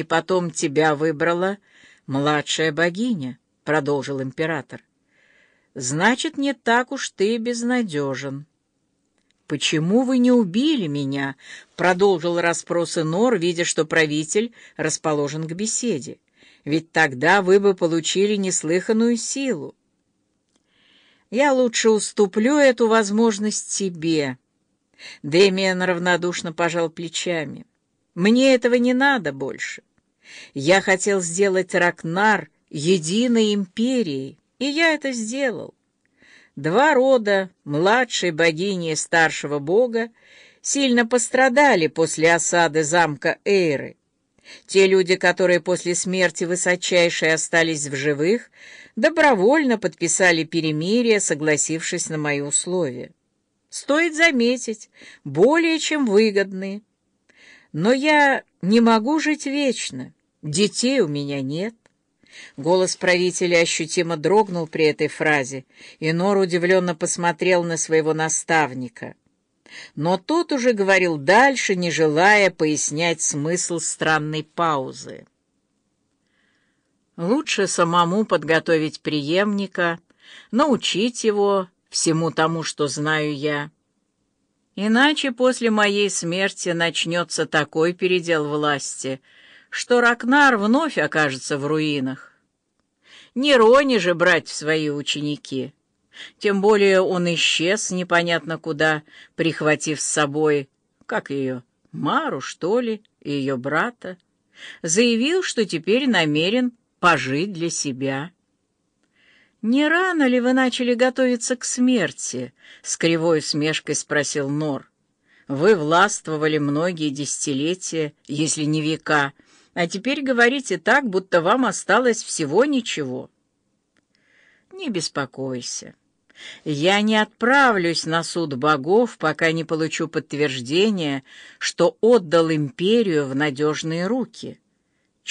И потом тебя выбрала младшая богиня, — продолжил император. Значит, не так уж ты безнадежен. «Почему вы не убили меня?» — продолжил расспросы Нор, видя, что правитель расположен к беседе. «Ведь тогда вы бы получили неслыханную силу». «Я лучше уступлю эту возможность тебе». Дэмиан равнодушно пожал плечами. «Мне этого не надо больше. Я хотел сделать Ракнар единой империей, и я это сделал. Два рода младшей богини и старшего бога сильно пострадали после осады замка Эйры. Те люди, которые после смерти высочайшей остались в живых, добровольно подписали перемирие, согласившись на мои условия. Стоит заметить, более чем выгодные. Но я не могу жить вечно, детей у меня нет. Голос правителя ощутимо дрогнул при этой фразе, и Нор удивленно посмотрел на своего наставника. Но тот уже говорил дальше, не желая пояснять смысл странной паузы. Лучше самому подготовить преемника, научить его всему тому, что знаю я. Иначе после моей смерти начнется такой передел власти — что Ракнар вновь окажется в руинах. Не Рони же брать в свои ученики. Тем более он исчез непонятно куда, прихватив с собой, как ее, Мару, что ли, и ее брата. Заявил, что теперь намерен пожить для себя. «Не рано ли вы начали готовиться к смерти?» — с кривой усмешкой спросил Нор. «Вы властвовали многие десятилетия, если не века, — а теперь говорите так, будто вам осталось всего ничего. Не беспокойся. Я не отправлюсь на суд богов, пока не получу подтверждения, что отдал империю в надежные руки.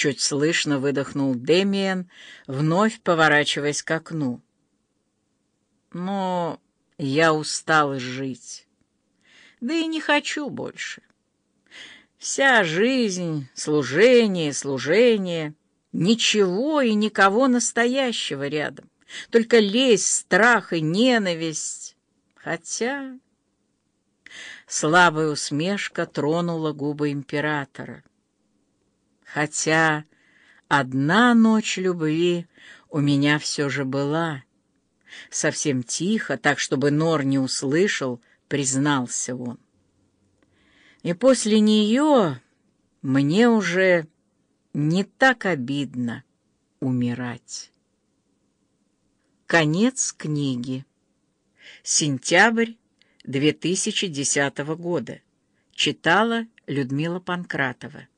Чуть слышно выдохнул Демиен, вновь поворачиваясь к окну. Но я устал жить. Да и не хочу больше. Вся жизнь, служение, служение, ничего и никого настоящего рядом. Только лесть, страх и ненависть. Хотя... Слабая усмешка тронула губы императора. Хотя одна ночь любви у меня все же была. Совсем тихо, так, чтобы Нор не услышал, признался он. И после нее мне уже не так обидно умирать. Конец книги. Сентябрь 2010 года. Читала Людмила Панкратова.